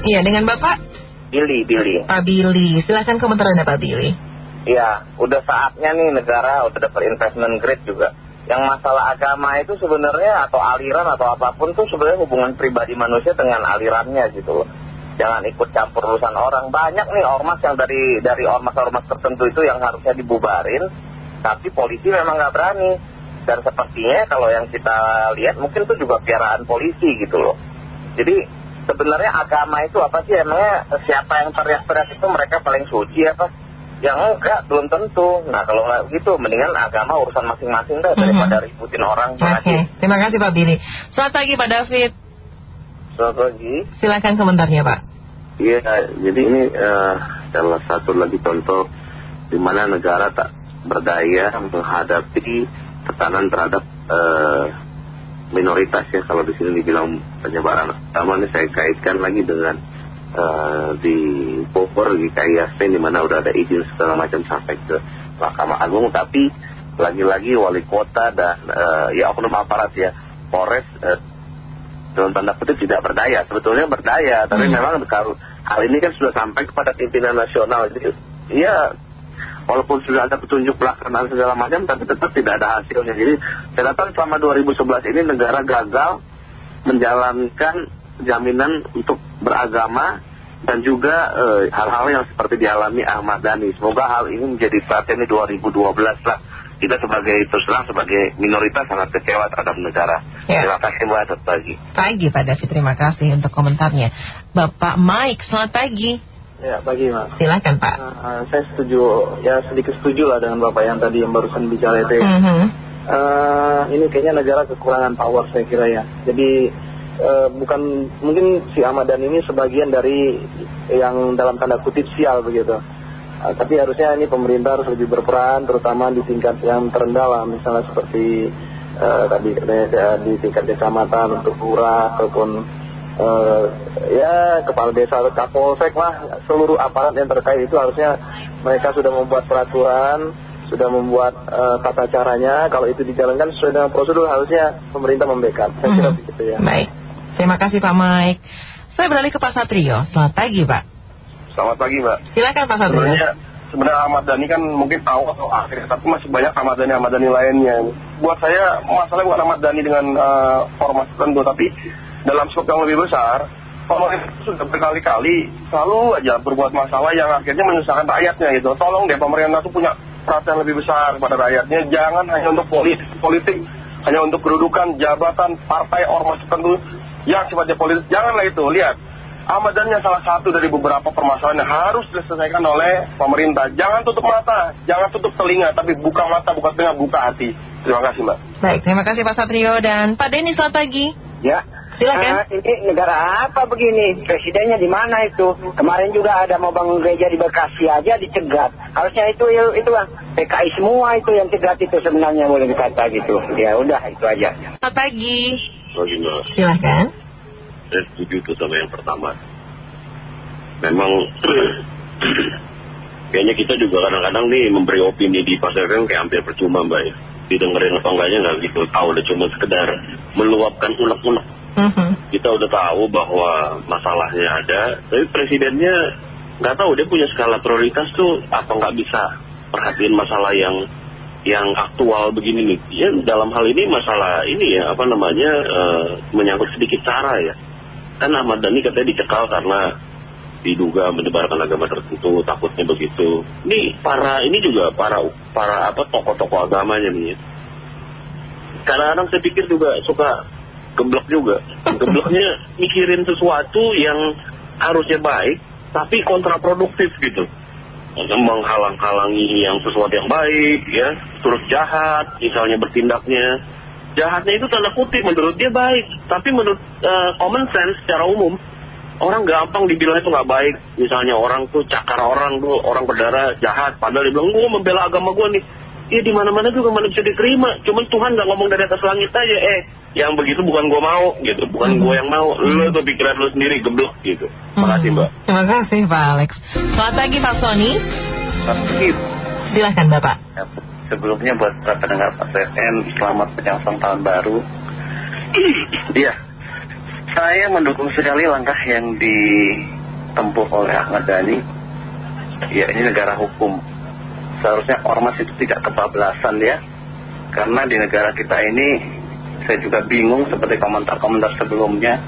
Iya, dengan Bapak? Billy, Billy. Pak Billy, silahkan komentar Anda Pak Billy. Iya, udah saatnya nih negara udah dapat investment grade juga. Yang masalah agama itu sebenarnya atau aliran atau apa pun tuh sebenarnya hubungan pribadi manusia dengan alirannya gitu loh. Jangan ikut campur urusan orang. Banyak nih ormas yang dari dari ormas-ormas tertentu itu yang harusnya dibubarin, tapi polisi memang nggak berani. Dan sepertinya kalau yang kita lihat mungkin itu juga piaraan polisi gitu loh. Jadi sebenarnya agama itu apa sih emangnya siapa yang teriak-teriak itu mereka paling suci apa? Yang enggak, belum tentu. Nah kalau nggak gitu, mendingan agama urusan masing-masing deh daripada ributin orang. Oke, Makasih. terima kasih Pak Billy. Selamat pagi Pak David. Selamat pagi. Silahkan komentarnya Pak. Iya, jadi ini eh, salah satu lagi contoh di mana negara tak berdaya menghadapi tekanan terhadap eh, minoritas ya. Kalau di sini dibilang penyebaran agama ini saya kaitkan lagi dengan eh, di Bogor di KIAC di mana udah ada izin segala macam sampai ke Mahkamah Agung, tapi lagi-lagi wali kota dan eh, ya oknum aparat ya Polres eh, dalam tanda kutip tidak berdaya. Sebetulnya berdaya, tapi memang kalau hal ini kan sudah sampai kepada pimpinan nasional. Jadi, ya walaupun sudah ada petunjuk pelaksanaan segala macam, tapi tetap tidak ada hasilnya. Jadi saya datang selama 2011 ini negara gagal menjalankan jaminan untuk beragama dan juga eh, hal-hal yang seperti dialami Ahmad Dhani. Semoga hal ini menjadi perhatian di 2012 lah. Kita sebagai terus terang sebagai minoritas sangat kecewa terhadap negara. Ya. Terima kasih Mbak, selamat pagi. Pagi Pak David, terima kasih untuk komentarnya. Bapak Mike, selamat pagi. Ya, pagi Mas. Silahkan Pak. Nah, saya setuju, ya sedikit setuju lah dengan Bapak yang tadi yang barusan bicara itu ya. Mhm. Eh, ini kayaknya negara kekurangan power saya kira ya. Jadi eh, bukan mungkin si Ahmad Dhani ini sebagian dari yang dalam tanda kutip sial begitu. Eh, tapi harusnya ini pemerintah harus lebih berperan terutama di tingkat yang terendah lah misalnya seperti eh, tadi di tingkat kecamatan untuk lurah ataupun eh, ya kepala desa atau kapolsek lah seluruh aparat yang terkait itu harusnya mereka sudah membuat peraturan sudah membuat eh, tata caranya kalau itu dijalankan sesuai dengan prosedur harusnya pemerintah membackup saya kira Mhm. begitu ya Baik, terima kasih Pak Mike. Saya beralih ke Pak Satrio. Selamat pagi Pak. Selamat pagi Mbak. Silakan Pak Satrio. Sebenarnya sebenarnya Ahmad Dhani kan mungkin tahu atau akhir, tapi masih banyak Ahmad Dhani Ahmad Dhani lainnya. Buat saya masalahnya bukan Ahmad Dhani dengan uh, ormas tertentu, tapi dalam skop yang lebih besar, pemerintah sudah berkali-kali selalu aja berbuat masalah yang akhirnya menyusahkan rakyatnya gitu. Tolong deh pemerintah tuh punya perhatian lebih besar pada rakyatnya, jangan hanya untuk politik, politik hanya untuk kedudukan, jabatan, partai, ormas tertentu yang sifatnya politik. Janganlah itu, lihat. Ahmad salah satu dari beberapa permasalahan yang harus diselesaikan oleh pemerintah. Jangan tutup mata, jangan tutup telinga, tapi buka mata, buka telinga, buka hati. Terima kasih Mbak. Baik, terima kasih Pak Satrio dan Pak Denny selamat pagi. Ya. Silakan. Eh, ini negara apa begini? Presidennya di mana itu? Kemarin juga ada mau bangun gereja di Bekasi aja dicegat. Harusnya itu itu lah PKI semua itu yang cegat itu sebenarnya boleh dikata gitu. Ya udah itu aja. Selamat pagi. Mbak. Silahkan. saya setuju tuh sama yang pertama. Memang kayaknya kita juga kadang-kadang nih memberi opini di pasar kan kayak hampir percuma mbak ya. Didengerin apa enggaknya nggak gitu tahu udah cuma sekedar meluapkan unek-unek. Mhm. Kita udah tahu bahwa masalahnya ada, tapi presidennya nggak tahu dia punya skala prioritas tuh apa nggak bisa perhatiin masalah yang yang aktual begini nih. Ya dalam hal ini masalah ini ya apa namanya eh, menyangkut sedikit cara ya. Kan Ahmad Dhani katanya dicekal karena diduga menyebarkan agama tertentu, takutnya begitu. Ini para ini juga para para apa tokoh-tokoh agamanya nih. ya. Kadang-kadang saya pikir juga suka geblek juga. Gebleknya mikirin sesuatu yang harusnya baik, tapi kontraproduktif gitu. Menghalang-halangi yang sesuatu yang baik, ya, terus jahat, misalnya bertindaknya. Jahatnya itu tanda kutip menurut dia baik, tapi menurut eh, common sense secara umum orang gampang dibilang itu nggak baik. Misalnya orang tuh cakar orang tuh orang berdarah jahat, padahal dia bilang gue membela agama gue nih. Iya di mana-mana juga mana bisa diterima. Cuman Tuhan nggak ngomong dari atas langit aja. Eh, yang begitu bukan gue mau gitu, bukan gue yang mau. Lu tuh pikiran lu sendiri geblek gitu. Makasih mbak. Terima kasih Pak Alex. Selamat pagi Pak Sony. Silahkan Bapak. Ya, sebelumnya buat para pendengar Pak CN, selamat menyongsong tahun baru. Iya, Saya mendukung sekali langkah yang ditempuh oleh Ahmad Dhani. Ya ini negara hukum. Seharusnya ormas itu tidak kebablasan ya. Karena di negara kita ini saya juga bingung seperti komentar-komentar sebelumnya.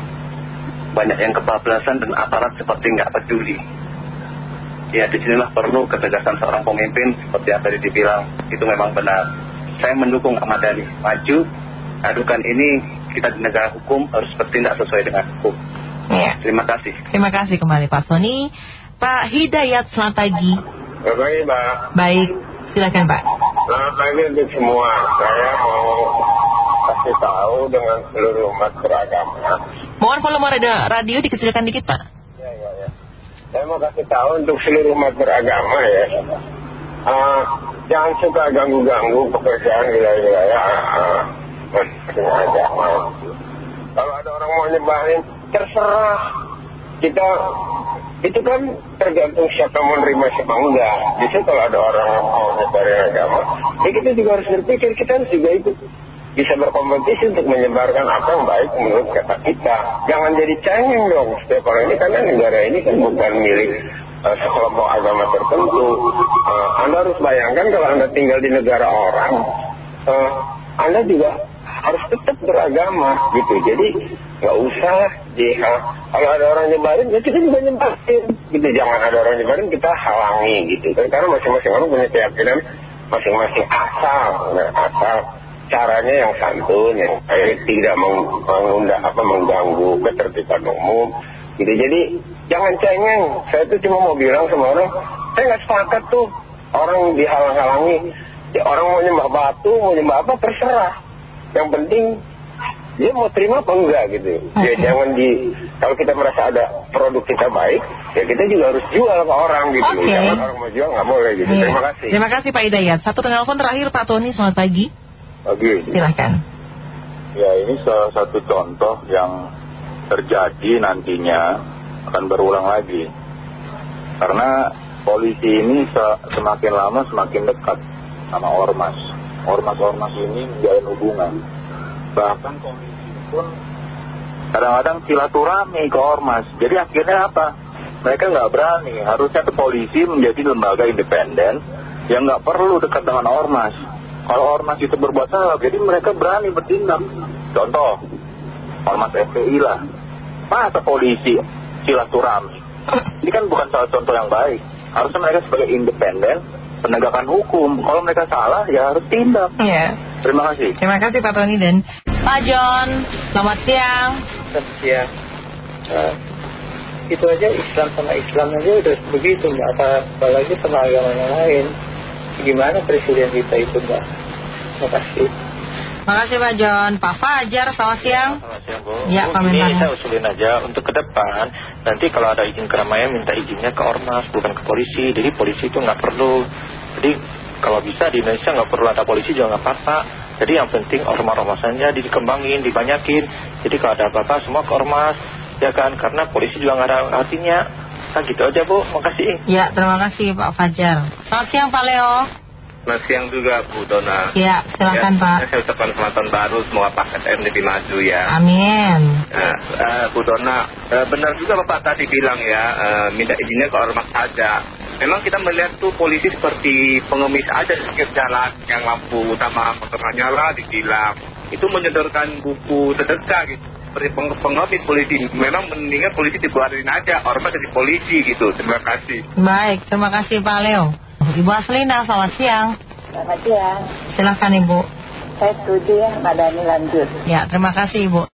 Banyak yang kebablasan dan aparat seperti nggak peduli. Ya di sinilah perlu ketegasan seorang pemimpin seperti yang tadi dibilang. Itu memang benar. Saya mendukung Ahmad Dhani. Maju, adukan ini kita di negara hukum harus bertindak sesuai dengan hukum. Ya. Terima kasih. Terima kasih kembali Pak Sony. Pak Hidayat, selamat pagi. Selamat pagi, Mbak. Baik, silakan Pak. Selamat pagi untuk semua. Saya mau kasih tahu dengan seluruh umat beragama. Mohon volume radio, radio dikecilkan dikit Pak. Ya, ya, ya. Saya mau kasih tahu untuk seluruh umat beragama ya. Ah, jangan suka ganggu-ganggu pekerjaan wilayah-wilayah uh, agama. Kalau ada orang mau nyebarin, terserah. Kita itu kan tergantung siapa mau nerima siapa enggak. Justru kalau ada orang mau nyebarin agama, ya kita juga harus berpikir kita harus juga ikut bisa berkompetisi untuk menyebarkan apa yang baik menurut kata kita. Jangan jadi cengeng dong setiap orang ini karena negara ini kan bukan milik uh, sekelompok agama tertentu. Uh, anda harus bayangkan kalau Anda tinggal di negara orang, uh, Anda juga harus tetap beragama gitu. Jadi nggak usah jihad. Kalau ada orang nyebarin, ya kita juga nyebarin. Gitu. Jangan ada orang nyebarin, kita halangi gitu. kan. Karena masing-masing orang punya keyakinan masing-masing asal. Nah, asal caranya yang santun, yang baik, tidak meng- mengundang apa mengganggu ketertiban umum. Gitu. Jadi jangan cengeng. Saya tuh cuma mau bilang sama orang, saya nggak sepakat tuh orang dihalang-halangi. Ya, orang mau nyembah batu, mau nyembah apa terserah. Yang penting dia mau terima apa enggak gitu. Ya jangan di kalau kita merasa ada produk kita baik, ya kita juga harus jual ke orang gitu. Oke. Jangan orang mau jual nggak boleh gitu. Iya. Terima kasih. Terima kasih Pak Hidayat. Satu telepon terakhir Pak Tony, selamat pagi. Oke, Silahkan. ya ini salah satu contoh yang terjadi nantinya akan berulang lagi. Karena polisi ini se- semakin lama semakin dekat sama ormas. Ormas-ormas ini menjalin hubungan. Bahkan polisi pun kadang-kadang silaturahmi ke ormas. Jadi akhirnya apa? Mereka nggak berani. Harusnya tuh polisi menjadi lembaga independen yang nggak perlu dekat dengan ormas. Kalau ormas itu berbuat salah, jadi mereka berani bertindak. Contoh, ormas FPI lah. Masa polisi silaturahmi? Ini kan bukan salah contoh yang baik. Harusnya mereka sebagai independen, penegakan hukum. Kalau mereka salah, ya harus tindak. Iya. Terima kasih. Terima kasih Pak Tony dan Pak John. Selamat siang. ya Nah, itu aja Islam sama Islam aja udah begitu mbak Apa- apalagi sama agama yang lain gimana presiden kita itu mbak terima kasih Makasih Pak John. Pak Fajar, selamat siang. Selamat siang Bu. Ya, Bu, komentarnya. ini saya usulin aja untuk ke depan nanti kalau ada izin keramaian minta izinnya ke ormas bukan ke polisi. Jadi polisi itu nggak perlu. Jadi kalau bisa di Indonesia nggak perlu ada polisi juga nggak apa-apa. Jadi yang penting ormas-ormasannya dikembangin, dibanyakin. Jadi kalau ada apa-apa semua ke ormas, ya kan? Karena polisi juga nggak ada artinya. Nah gitu aja Bu, makasih. Ya, terima kasih Pak Fajar. Selamat siang Pak Leo. Selamat siang juga Bu Dona. Ya, silakan Ya, Pak. Saya ucapkan selamat tahun baru, semoga Pak KTM lebih maju ya. Amin. Nah, eh, Bu Dona, eh, benar juga Bapak tadi bilang ya, eh, minta izinnya ke ormas saja. Memang kita melihat tuh polisi seperti pengemis aja di pinggir jalan, yang lampu utama motor nyala ditilang. Itu menyodorkan buku sedekah gitu. Seperti peng pengemis polisi, memang mendingan polisi dibuarin aja, ormas jadi polisi gitu. Terima kasih. Baik, terima kasih Pak Leo. Ibu Aslina, selamat siang. Selamat siang. Silahkan Ibu. Saya setuju ya, Mbak Dani lanjut. Ya, terima kasih Ibu.